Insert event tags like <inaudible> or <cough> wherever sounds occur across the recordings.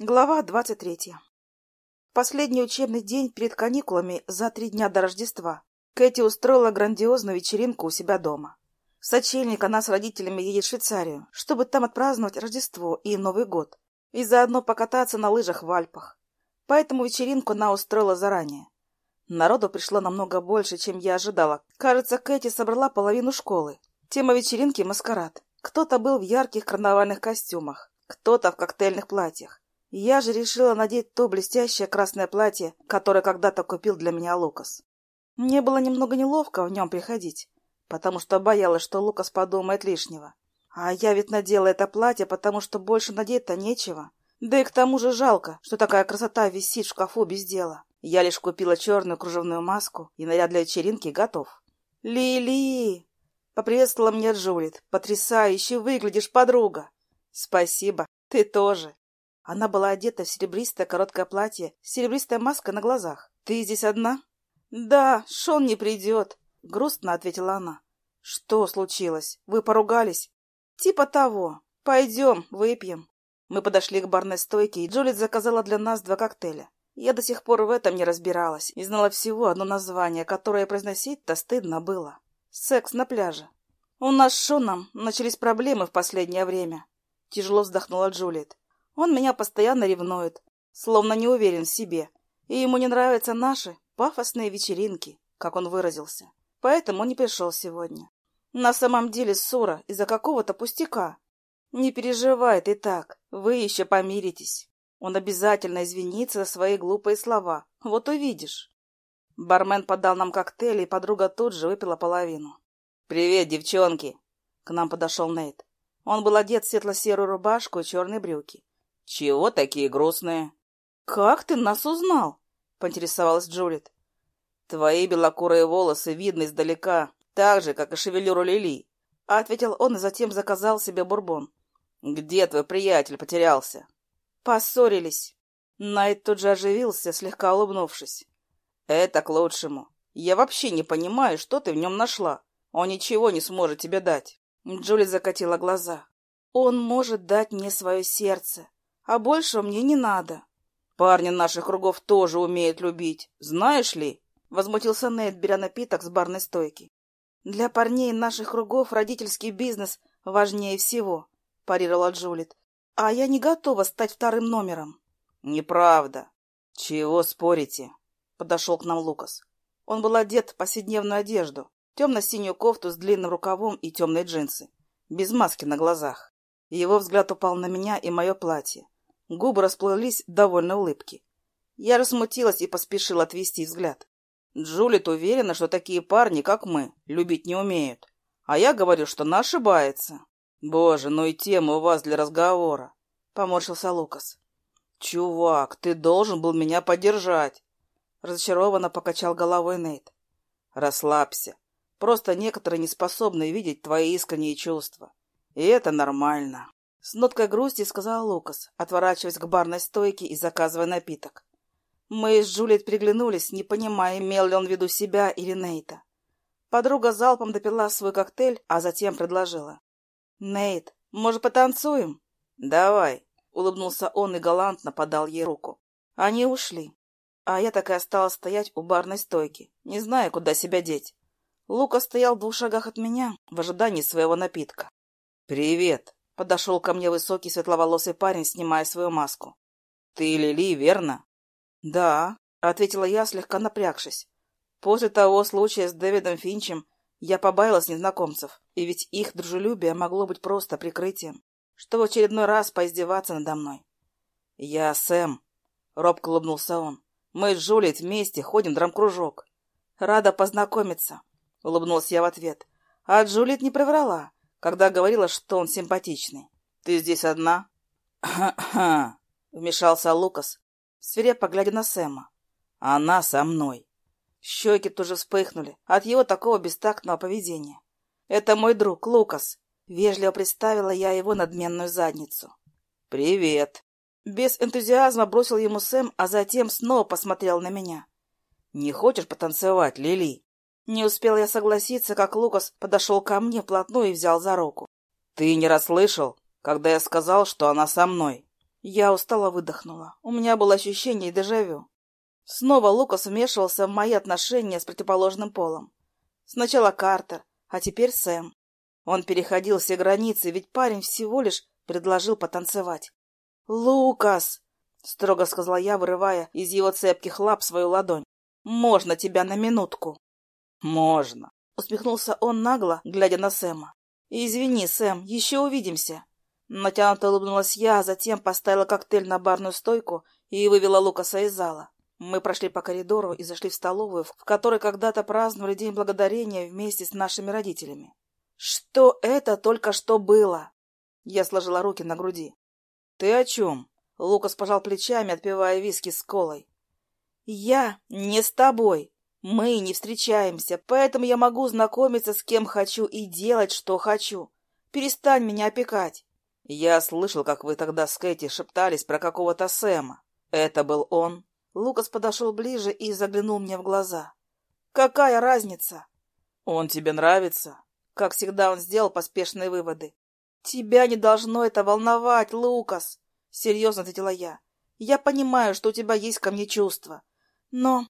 Глава двадцать третья. Последний учебный день перед каникулами за три дня до Рождества Кэти устроила грандиозную вечеринку у себя дома. В сочельник она с родителями едет в Швейцарию, чтобы там отпраздновать Рождество и Новый год, и заодно покататься на лыжах в Альпах. Поэтому вечеринку она устроила заранее. Народу пришло намного больше, чем я ожидала. Кажется, Кэти собрала половину школы. Тема вечеринки – маскарад. Кто-то был в ярких карнавальных костюмах, кто-то в коктейльных платьях. Я же решила надеть то блестящее красное платье, которое когда-то купил для меня Лукас. Мне было немного неловко в нем приходить, потому что боялась, что Лукас подумает лишнего. А я ведь надела это платье, потому что больше надеть-то нечего. Да и к тому же жалко, что такая красота висит в шкафу без дела. Я лишь купила черную кружевную маску, и наряд для вечеринки готов. «Лили!» — поприветствовала меня Джулит. «Потрясающе выглядишь, подруга!» «Спасибо, ты тоже!» Она была одета в серебристое короткое платье с серебристой маской на глазах. «Ты здесь одна?» «Да, Шон не придет», — грустно ответила она. «Что случилось? Вы поругались?» «Типа того. Пойдем, выпьем». Мы подошли к барной стойке, и Джулит заказала для нас два коктейля. Я до сих пор в этом не разбиралась и знала всего одно название, которое произносить-то стыдно было. «Секс на пляже». «У нас с Шоном начались проблемы в последнее время», — тяжело вздохнула Джулит. Он меня постоянно ревнует, словно не уверен в себе, и ему не нравятся наши пафосные вечеринки, как он выразился. Поэтому не пришел сегодня. На самом деле ссора из-за какого-то пустяка. Не переживай ты так, вы еще помиритесь. Он обязательно извинится за свои глупые слова. Вот увидишь. Бармен подал нам коктейли, и подруга тут же выпила половину. «Привет, девчонки!» К нам подошел Нейт. Он был одет в светло-серую рубашку и черные брюки. «Чего такие грустные?» «Как ты нас узнал?» — поинтересовалась Джулит. «Твои белокурые волосы видны издалека, так же, как и шевелюру Лили», — ответил он и затем заказал себе бурбон. «Где твой приятель потерялся?» «Поссорились». Найт тут же оживился, слегка улыбнувшись. «Это к лучшему. Я вообще не понимаю, что ты в нем нашла. Он ничего не сможет тебе дать». Джулит закатила глаза. «Он может дать мне свое сердце, а больше мне не надо. Парни наших кругов тоже умеют любить, знаешь ли? Возмутился Нейт, беря напиток с барной стойки. Для парней наших кругов родительский бизнес важнее всего, парировала Джулит. А я не готова стать вторым номером. Неправда. Чего спорите? Подошел к нам Лукас. Он был одет в повседневную одежду, темно-синюю кофту с длинным рукавом и темные джинсы, без маски на глазах. Его взгляд упал на меня и мое платье. Губы расплылись в довольной улыбке. Я рассмутилась и поспешила отвести взгляд. Джулит уверена, что такие парни, как мы, любить не умеют. А я говорю, что она ошибается. Боже, ну и тема у вас для разговора. Поморщился Лукас. Чувак, ты должен был меня поддержать. Разочарованно покачал головой Нейт. Расслабься. Просто некоторые не способны видеть твои искренние чувства. И это нормально. С ноткой грусти сказал Лукас, отворачиваясь к барной стойке и заказывая напиток. Мы с Джулиет приглянулись, не понимая, имел ли он в виду себя или Нейта. Подруга залпом допила свой коктейль, а затем предложила. «Нейт, может, потанцуем?» «Давай», — улыбнулся он и галантно подал ей руку. Они ушли, а я так и осталась стоять у барной стойки, не зная, куда себя деть. Лука стоял в двух шагах от меня в ожидании своего напитка. «Привет!» Подошел ко мне высокий светловолосый парень, снимая свою маску. «Ты Лили, верно?» «Да», — ответила я, слегка напрягшись. После того случая с Дэвидом Финчем я побаилась незнакомцев, и ведь их дружелюбие могло быть просто прикрытием, что в очередной раз поиздеваться надо мной. «Я Сэм», — робко улыбнулся он. «Мы с Джулиет вместе ходим драм-кружок». «Рада познакомиться», — улыбнулась я в ответ. А Джулиет не приврала когда говорила, что он симпатичный. «Ты здесь одна?» «Ха-ха!» <clears throat> — вмешался Лукас, свирепо глядя на Сэма. «Она со мной». Щеки тоже вспыхнули от его такого бестактного поведения. «Это мой друг, Лукас», — вежливо представила я его надменную задницу. «Привет». Без энтузиазма бросил ему Сэм, а затем снова посмотрел на меня. «Не хочешь потанцевать, Лили?» Не успел я согласиться, как Лукас подошел ко мне вплотную и взял за руку. «Ты не расслышал, когда я сказал, что она со мной?» Я устало выдохнула. У меня было ощущение дежавю. Снова Лукас вмешивался в мои отношения с противоположным полом. Сначала Картер, а теперь Сэм. Он переходил все границы, ведь парень всего лишь предложил потанцевать. «Лукас!» — строго сказала я, вырывая из его цепких лап свою ладонь. «Можно тебя на минутку?» «Можно!» — усмехнулся он нагло, глядя на Сэма. «Извини, Сэм, еще увидимся!» Натянуто улыбнулась я, а затем поставила коктейль на барную стойку и вывела Лукаса из зала. Мы прошли по коридору и зашли в столовую, в которой когда-то праздновали День Благодарения вместе с нашими родителями. Что это только что было? Я сложила руки на груди. Ты о чем? Лукас пожал плечами, отпивая виски с колой. Я не с тобой. Мы не встречаемся, поэтому я могу знакомиться с кем хочу и делать, что хочу. Перестань меня опекать. Я слышал, как вы тогда с Кэти шептались про какого-то Сэма. Это был он? Лукас подошел ближе и заглянул мне в глаза. «Какая разница?» «Он тебе нравится?» Как всегда, он сделал поспешные выводы. «Тебя не должно это волновать, Лукас!» — серьезно ответила я. «Я понимаю, что у тебя есть ко мне чувства, но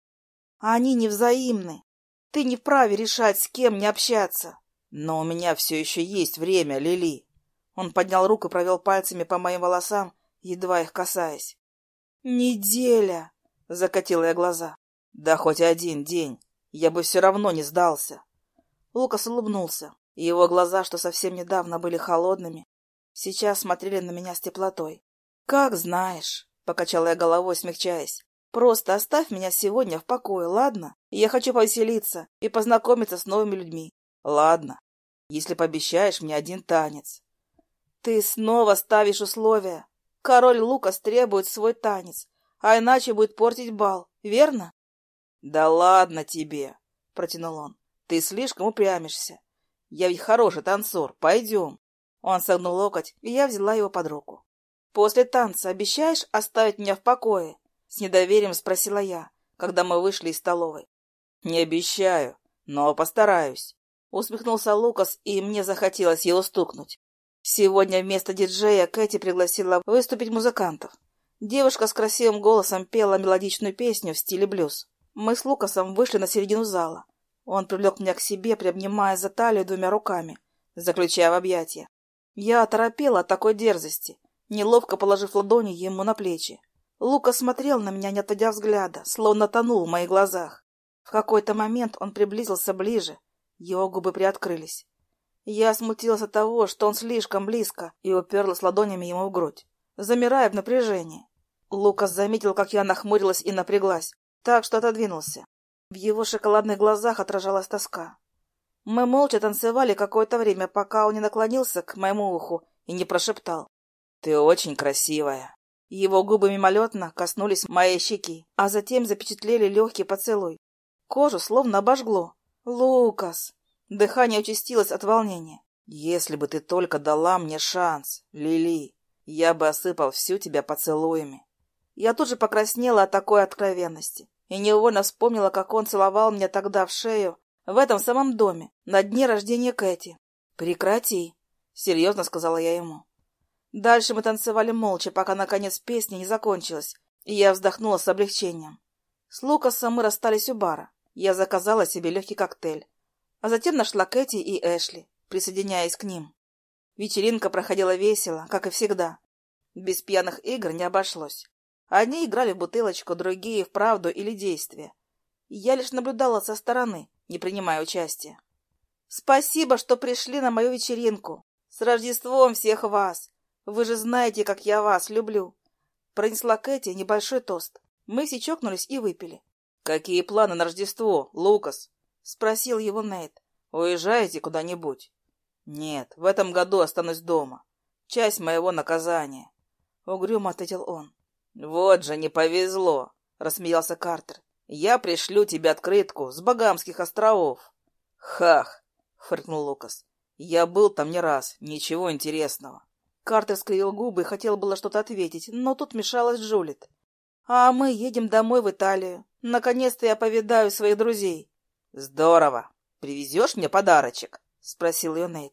они невзаимны. Ты не вправе решать, с кем не общаться». «Но у меня все еще есть время, Лили». Он поднял руку и провел пальцами по моим волосам, едва их касаясь. «Неделя!» Закатила я глаза. Да хоть один день. Я бы все равно не сдался. Лукас улыбнулся. И его глаза, что совсем недавно были холодными, сейчас смотрели на меня с теплотой. «Как знаешь», — покачала я головой, смягчаясь. «Просто оставь меня сегодня в покое, ладно? Я хочу повеселиться и познакомиться с новыми людьми». «Ладно, если пообещаешь мне один танец». «Ты снова ставишь условия. Король Лукас требует свой танец, а иначе будет портить бал, верно? — Да ладно тебе, — протянул он. — Ты слишком упрямишься. Я ведь хороший танцор, пойдем. Он согнул локоть, и я взяла его под руку. — После танца обещаешь оставить меня в покое? — с недоверием спросила я, когда мы вышли из столовой. — Не обещаю, но постараюсь. Усмехнулся Лукас, и мне захотелось его стукнуть. Сегодня вместо диджея Кэти пригласила выступить музыкантов. Девушка с красивым голосом пела мелодичную песню в стиле блюз. Мы с Лукасом вышли на середину зала. Он привлек меня к себе, приобнимая за талию двумя руками, заключая в объятия. Я оторопела от такой дерзости, неловко положив ладони ему на плечи. Лука смотрел на меня, не отводя взгляда, словно тонул в моих глазах. В какой-то момент он приблизился ближе, его губы приоткрылись. Я смутилась от того, что он слишком близко, и уперлась ладонями ему в грудь, замирая в напряжении. Лукас заметил, как я нахмурилась и напряглась, так что отодвинулся. В его шоколадных глазах отражалась тоска. Мы молча танцевали какое-то время, пока он не наклонился к моему уху и не прошептал. «Ты очень красивая». Его губы мимолетно коснулись моей щеки, а затем запечатлели легкий поцелуй. Кожу словно обожгло. «Лукас!» Дыхание участилось от волнения. «Если бы ты только дала мне шанс, Лили, я бы осыпал всю тебя поцелуями. Я тут же покраснела от такой откровенности и невольно вспомнила, как он целовал меня тогда в шею, в этом самом доме, на дне рождения Кэти. «Прекрати», — серьезно сказала я ему. Дальше мы танцевали молча, пока, наконец, песня не закончилась, и я вздохнула с облегчением. С Лукасом мы расстались у бара. Я заказала себе легкий коктейль, а затем нашла Кэти и Эшли, присоединяясь к ним. Вечеринка проходила весело, как и всегда. Без пьяных игр не обошлось. Одни играли в бутылочку, другие — в правду или действие. Я лишь наблюдала со стороны, не принимая участия. «Спасибо, что пришли на мою вечеринку. С Рождеством всех вас! Вы же знаете, как я вас люблю!» Пронесла Кэти небольшой тост. Мы все чокнулись и выпили. «Какие планы на Рождество, Лукас?» — спросил его Нейт. «Уезжаете куда-нибудь?» «Нет, в этом году останусь дома. Часть моего наказания», — угрюмо ответил он. «Вот же не повезло!» — рассмеялся Картер. «Я пришлю тебе открытку с Багамских островов». «Хах!» — фыркнул Лукас. «Я был там не раз. Ничего интересного». Картер скривил губы и хотел было что-то ответить, но тут мешалась Джулит. «А мы едем домой в Италию. Наконец-то я повидаю своих друзей». «Здорово! Привезешь мне подарочек?» — спросил ее Нейт.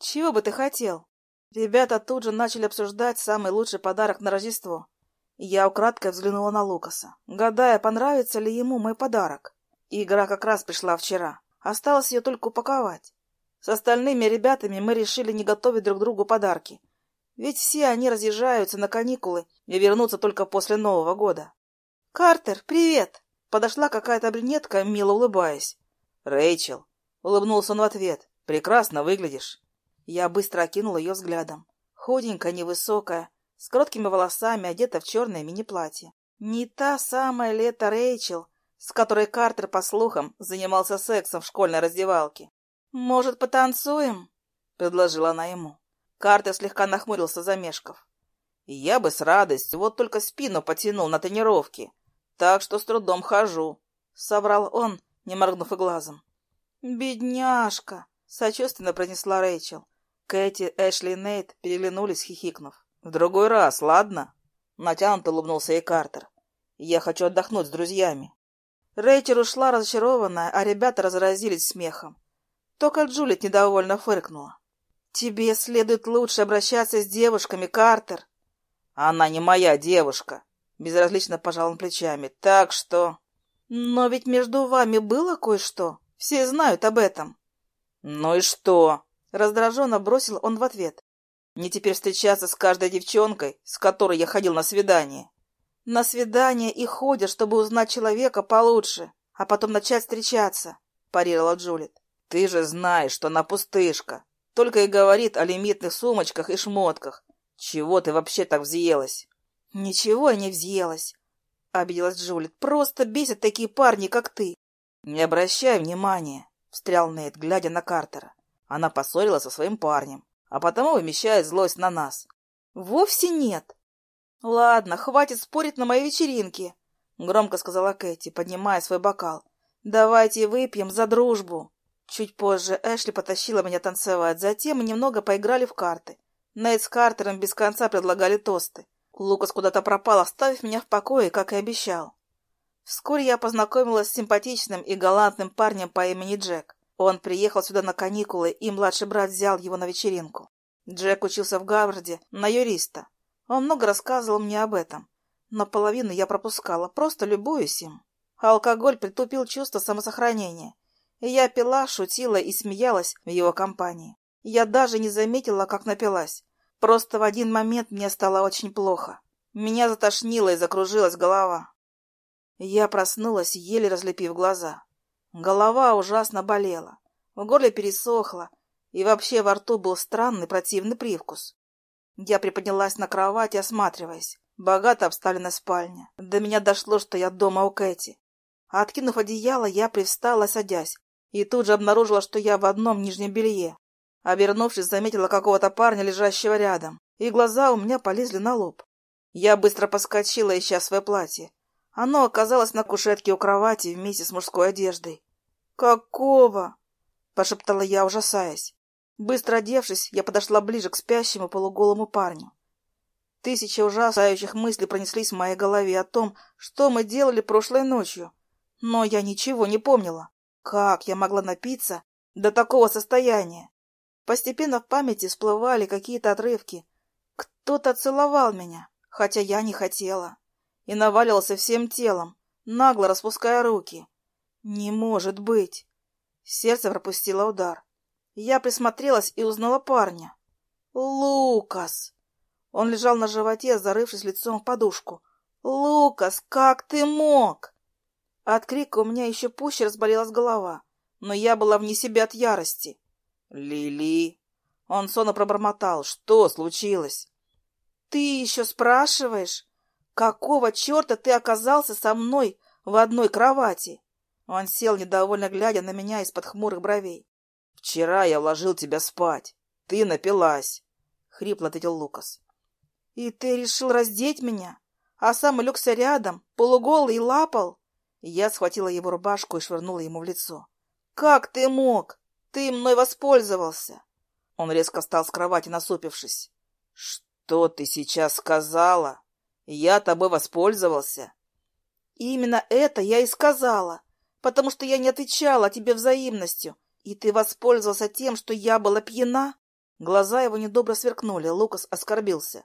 «Чего бы ты хотел?» Ребята тут же начали обсуждать самый лучший подарок на Рождество. Я украдкой взглянула на Лукаса, гадая, понравится ли ему мой подарок. Игра как раз пришла вчера. Осталось ее только упаковать. С остальными ребятами мы решили не готовить друг другу подарки. Ведь все они разъезжаются на каникулы и вернутся только после Нового года. «Картер, привет!» Подошла какая-то брюнетка, мило улыбаясь. «Рэйчел!» — улыбнулся он в ответ. «Прекрасно выглядишь!» Я быстро окинула ее взглядом. Худенькая, невысокая, с короткими волосами, одета в черное мини-платье. Не та самая лето Рэйчел, с которой Картер, по слухам, занимался сексом в школьной раздевалке. «Может, потанцуем?» — предложила она ему. Картер слегка нахмурился, замешков. «Я бы с радостью, вот только спину потянул на тренировке, так что с трудом хожу», — соврал он, не моргнув и глазом. «Бедняжка!» — сочувственно произнесла Рэйчел. Кэти, Эшли и Нейт переглянулись, хихикнув. «В другой раз, ладно?» — натянуто улыбнулся ей Картер. «Я хочу отдохнуть с друзьями». Рэйчел ушла разочарованная, а ребята разразились смехом. Только Джулит недовольно фыркнула. «Тебе следует лучше обращаться с девушками, Картер». «Она не моя девушка», — безразлично пожал он плечами. «Так что...» «Но ведь между вами было кое-что. Все знают об этом». «Ну и что?» — раздраженно бросил он в ответ. «Мне теперь встречаться с каждой девчонкой, с которой я ходил на свидание». На свидание и ходят, чтобы узнать человека получше, а потом начать встречаться, парировала Джулит. Ты же знаешь, что она пустышка. Только и говорит о лимитных сумочках и шмотках. Чего ты вообще так взъелась? Ничего я не взъелась, обиделась Джулит. Просто бесят такие парни, как ты. Не обращай внимания, встрял Нейт, глядя на Картера. Она поссорилась со своим парнем, а потому вымещает злость на нас. Вовсе нет, «Ладно, хватит спорить на моей вечеринке», — громко сказала Кэти, поднимая свой бокал. «Давайте выпьем за дружбу». Чуть позже Эшли потащила меня танцевать, затем мы немного поиграли в карты. Нейт с Картером без конца предлагали тосты. Лукас куда-то пропал, оставив меня в покое, как и обещал. Вскоре я познакомилась с симпатичным и галантным парнем по имени Джек. Он приехал сюда на каникулы, и младший брат взял его на вечеринку. Джек учился в Гарварде на юриста. Он много рассказывал мне об этом, но половину я пропускала, просто любуюсь им. алкоголь притупил чувство самосохранения, я пила, шутила и смеялась в его компании. Я даже не заметила, как напилась. Просто в один момент мне стало очень плохо. Меня затошнило и закружилась голова. Я проснулась, еле разлепив глаза. Голова ужасно болела, в горле пересохло, и вообще во рту был странный противный привкус. Я приподнялась на кровати, осматриваясь. Богато обставлена спальня. До меня дошло, что я дома у Кэти. Откинув одеяло, я привстала, садясь, и тут же обнаружила, что я в одном нижнем белье. Обернувшись, заметила какого-то парня, лежащего рядом, и глаза у меня полезли на лоб. Я быстро поскочила, ища свое платье. Оно оказалось на кушетке у кровати вместе с мужской одеждой. «Какого?» — пошептала я, ужасаясь. Быстро одевшись, я подошла ближе к спящему полуголому парню. Тысячи ужасающих мыслей пронеслись в моей голове о том, что мы делали прошлой ночью. Но я ничего не помнила. Как я могла напиться до такого состояния? Постепенно в памяти всплывали какие-то отрывки. Кто-то целовал меня, хотя я не хотела. И наваливался всем телом, нагло распуская руки. Не может быть. Сердце пропустило удар. Я присмотрелась и узнала парня. «Лукас!» Он лежал на животе, зарывшись лицом в подушку. «Лукас, как ты мог?» От крика у меня еще пуще разболелась голова, но я была вне себя от ярости. «Лили!» Он сонно пробормотал. «Что случилось?» «Ты еще спрашиваешь? Какого черта ты оказался со мной в одной кровати?» Он сел, недовольно глядя на меня из-под хмурых бровей. «Вчера я уложил тебя спать. Ты напилась», — хрипло ответил Лукас. «И ты решил раздеть меня, а сам улегся рядом, полуголый и лапал?» Я схватила его рубашку и швырнула ему в лицо. «Как ты мог? Ты мной воспользовался!» Он резко встал с кровати, насупившись. «Что ты сейчас сказала? Я тобой воспользовался?» «Именно это я и сказала, потому что я не отвечала тебе взаимностью, «И ты воспользовался тем, что я была пьяна?» Глаза его недобро сверкнули, Лукас оскорбился.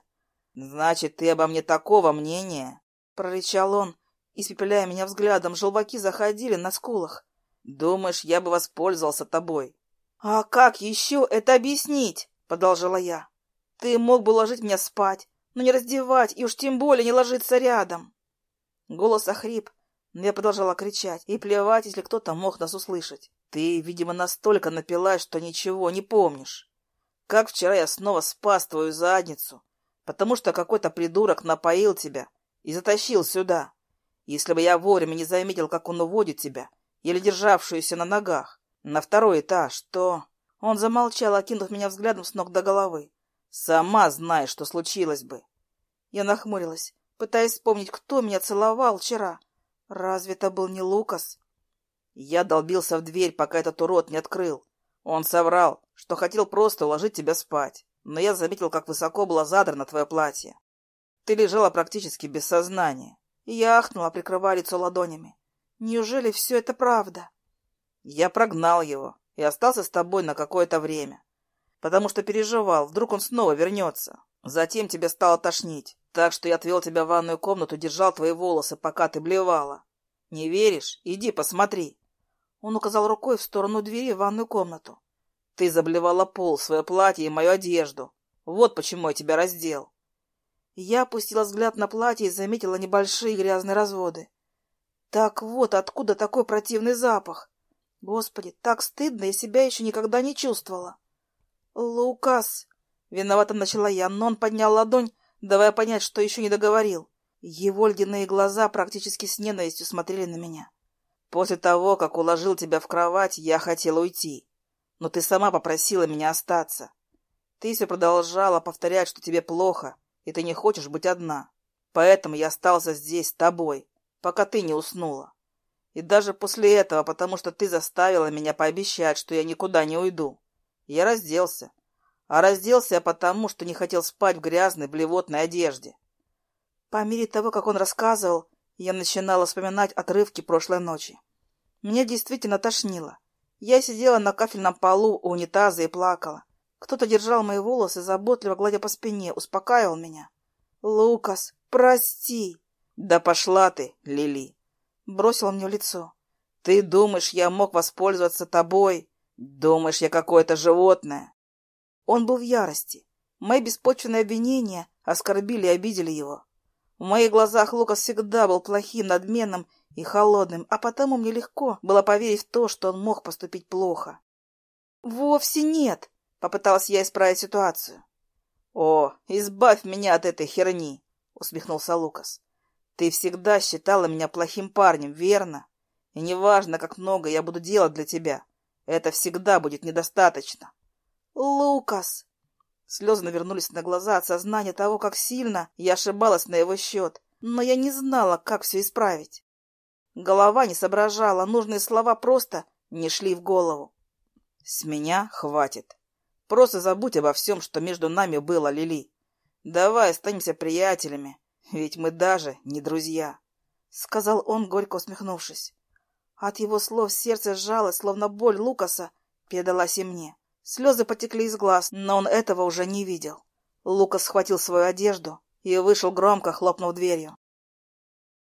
«Значит, ты обо мне такого мнения?» — прорычал он, испепеляя меня взглядом. Желваки заходили на скулах. «Думаешь, я бы воспользовался тобой?» «А как еще это объяснить?» — продолжила я. «Ты мог бы ложить меня спать, но не раздевать и уж тем более не ложиться рядом». Голос охрип, но я продолжала кричать, и плевать, если кто-то мог нас услышать. «Ты, видимо, настолько напилась, что ничего не помнишь. Как вчера я снова спас твою задницу, потому что какой-то придурок напоил тебя и затащил сюда. Если бы я вовремя не заметил, как он уводит тебя, еле державшуюся на ногах, на второй этаж, то...» Он замолчал, окинув меня взглядом с ног до головы. «Сама знаешь, что случилось бы». Я нахмурилась, пытаясь вспомнить, кто меня целовал вчера. Разве это был не Лукас? Я долбился в дверь, пока этот урод не открыл. Он соврал, что хотел просто уложить тебя спать, но я заметил, как высоко было задрано твое платье. Ты лежала практически без сознания. Я ахнула, прикрывая лицо ладонями. Неужели все это правда? Я прогнал его и остался с тобой на какое-то время, потому что переживал, вдруг он снова вернется. Затем тебе стало тошнить, так что я отвел тебя в ванную комнату, держал твои волосы, пока ты блевала. Не веришь? Иди посмотри. Он указал рукой в сторону двери в ванную комнату. Ты заблевала пол, свое платье и мою одежду. Вот почему я тебя раздел. Я опустила взгляд на платье и заметила небольшие грязные разводы. Так вот, откуда такой противный запах? Господи, так стыдно, я себя еще никогда не чувствовала. Лукас, виновато начала я, но он поднял ладонь, давая понять, что еще не договорил. Его ледяные глаза практически с ненавистью смотрели на меня. После того, как уложил тебя в кровать, я хотел уйти. Но ты сама попросила меня остаться. Ты все продолжала повторять, что тебе плохо, и ты не хочешь быть одна. Поэтому я остался здесь с тобой, пока ты не уснула. И даже после этого, потому что ты заставила меня пообещать, что я никуда не уйду, я разделся. А разделся я потому, что не хотел спать в грязной, блевотной одежде. По мере того, как он рассказывал, я начинала вспоминать отрывки прошлой ночи. Мне действительно тошнило. Я сидела на кафельном полу у унитаза и плакала. Кто-то держал мои волосы, заботливо гладя по спине, успокаивал меня. «Лукас, прости!» «Да пошла ты, Лили!» Бросил мне в лицо. «Ты думаешь, я мог воспользоваться тобой? Думаешь, я какое-то животное?» Он был в ярости. Мои беспочвенные обвинения оскорбили и обидели его. В моих глазах Лукас всегда был плохим, надменным и холодным, а потому мне легко было поверить в то, что он мог поступить плохо. «Вовсе нет!» — попыталась я исправить ситуацию. «О, избавь меня от этой херни!» — усмехнулся Лукас. «Ты всегда считала меня плохим парнем, верно? И неважно, как много я буду делать для тебя, это всегда будет недостаточно». «Лукас!» Слезы навернулись на глаза от сознания того, как сильно я ошибалась на его счет, но я не знала, как все исправить. Голова не соображала, нужные слова просто не шли в голову. С меня хватит. Просто забудь обо всем, что между нами было, Лили. Давай останемся приятелями, ведь мы даже не друзья, — сказал он, горько усмехнувшись. От его слов сердце сжалось, словно боль Лукаса передалась и мне. Слезы потекли из глаз, но он этого уже не видел. Лукас схватил свою одежду и вышел громко, хлопнув дверью.